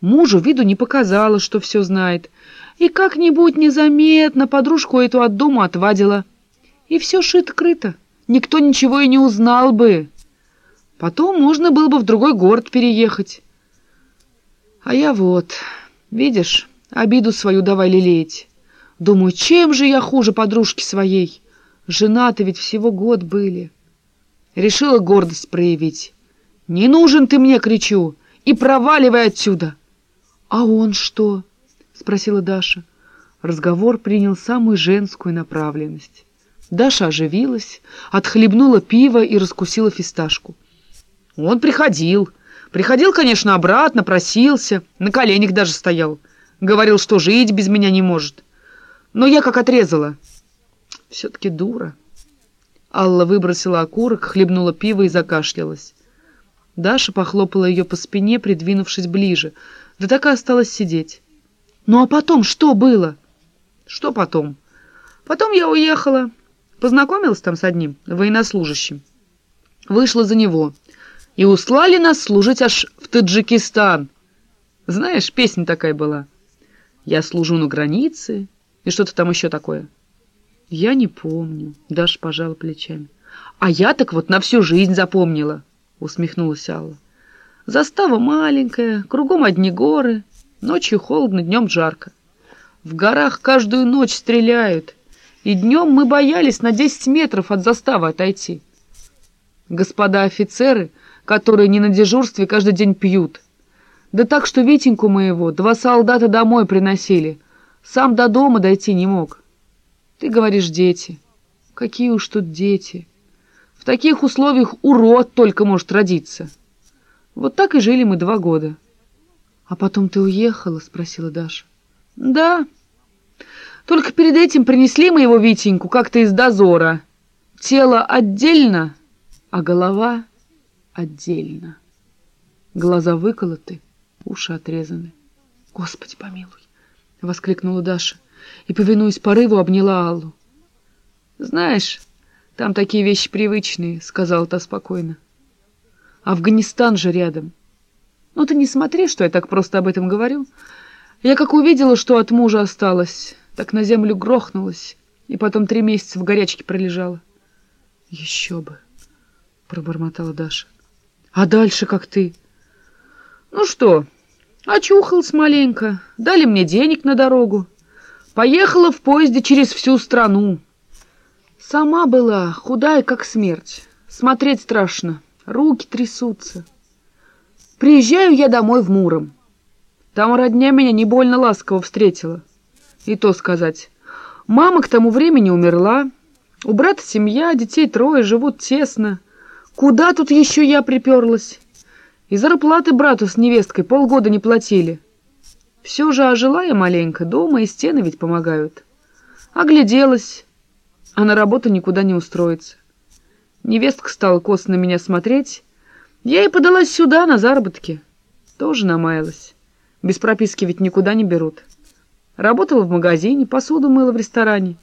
Мужу виду не показала, что все знает, и как-нибудь незаметно подружку эту от дома отвадила. И все шито-крыто, никто ничего и не узнал бы. Потом можно было бы в другой город переехать. А я вот, видишь, обиду свою давай лелеять. Думаю, чем же я хуже подружки своей? Жена-то ведь всего год были. Решила гордость проявить. «Не нужен ты мне!» — кричу. «И проваливай отсюда!» «А он что?» — спросила Даша. Разговор принял самую женскую направленность. Даша оживилась, отхлебнула пиво и раскусила фисташку. Он приходил. Приходил, конечно, обратно, просился, на коленях даже стоял. Говорил, что жить без меня не может. Но я как отрезала. Все-таки дура. Алла выбросила окурок, хлебнула пиво и закашлялась. Даша похлопала ее по спине, придвинувшись ближе. Да так и осталась сидеть. «Ну а потом что было?» «Что потом?» «Потом я уехала. Познакомилась там с одним военнослужащим. Вышла за него. И услали нас служить аж в Таджикистан. Знаешь, песня такая была. Я служу на границе. И что-то там еще такое». «Я не помню», — Даша пожала плечами. «А я так вот на всю жизнь запомнила», — усмехнулась Алла. «Застава маленькая, кругом одни горы, ночью холодно, днем жарко. В горах каждую ночь стреляют, и днем мы боялись на десять метров от заставы отойти. Господа офицеры, которые не на дежурстве, каждый день пьют. Да так, что Витеньку моего два солдата домой приносили, сам до дома дойти не мог». Ты говоришь «дети». Какие уж тут дети. В таких условиях урод только может родиться. Вот так и жили мы два года. — А потом ты уехала? — спросила Даша. — Да. Только перед этим принесли мы его Витеньку как-то из дозора. Тело отдельно, а голова отдельно. Глаза выколоты, уши отрезаны. — Господи помилуй! — воскликнула Даша и, повинуясь порыву, обняла Аллу. «Знаешь, там такие вещи привычные», — сказала та спокойно. «Афганистан же рядом. Ну ты не смотри, что я так просто об этом говорю. Я как увидела, что от мужа осталось, так на землю грохнулась и потом три месяца в горячке пролежала». «Еще бы», — пробормотала Даша. «А дальше как ты?» «Ну что, очухался маленько, дали мне денег на дорогу». Поехала в поезде через всю страну. Сама была худая, как смерть. Смотреть страшно, руки трясутся. Приезжаю я домой в Муром. Там родня меня не больно ласково встретила. И то сказать. Мама к тому времени умерла. У брата семья, детей трое, живут тесно. Куда тут еще я приперлась? И зарплаты брату с невесткой полгода не платили. Все же ожила я маленько, дома и стены ведь помогают. Огляделась, а на работу никуда не устроиться. Невестка стала косо на меня смотреть. Я и подалась сюда, на заработки. Тоже намаялась. Без прописки ведь никуда не берут. Работала в магазине, посуду мыла в ресторане.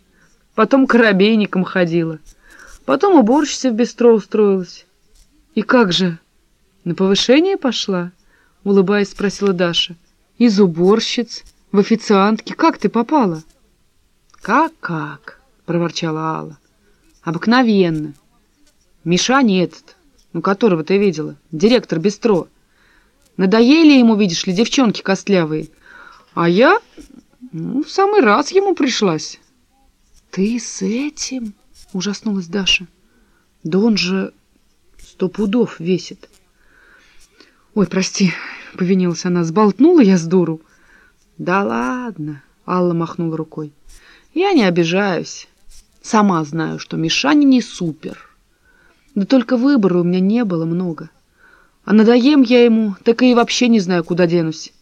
Потом корабейником ходила. Потом уборщица в бистро устроилась. И как же? На повышение пошла? Улыбаясь, спросила Даша. Из уборщиц, в официантки. Как ты попала? Как-как? проворчала Алла. Обыкновенно. Мишаня этот, ну, которого ты видела, директор бистро. Надоели ему, видишь ли, девчонки костлявые. А я, ну, в самый раз ему пришлась. Ты с этим? Ужаснулась Даша. Да он же сто пудов весит. Ой, прости, — повинилась она. «Сболтнула я с дуру?» «Да ладно», — Алла махнула рукой. «Я не обижаюсь. Сама знаю, что Мишаня не супер. Да только выбора у меня не было много. А надоем я ему, так и вообще не знаю, куда денусь.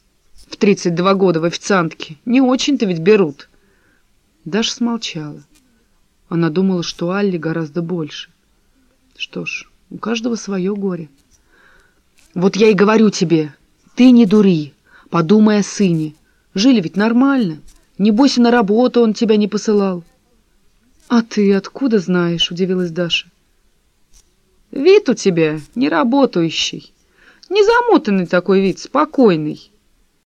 В тридцать два года в официантке. Не очень-то ведь берут». Даша смолчала. Она думала, что Алле гораздо больше. Что ж, у каждого свое горе. «Вот я и говорю тебе», ты не дури, подумай о сыне. Жили ведь нормально. Небось, и на работу он тебя не посылал. — А ты откуда знаешь? — удивилась Даша. — Вид у тебя не работающий. Не замотанный такой вид, спокойный.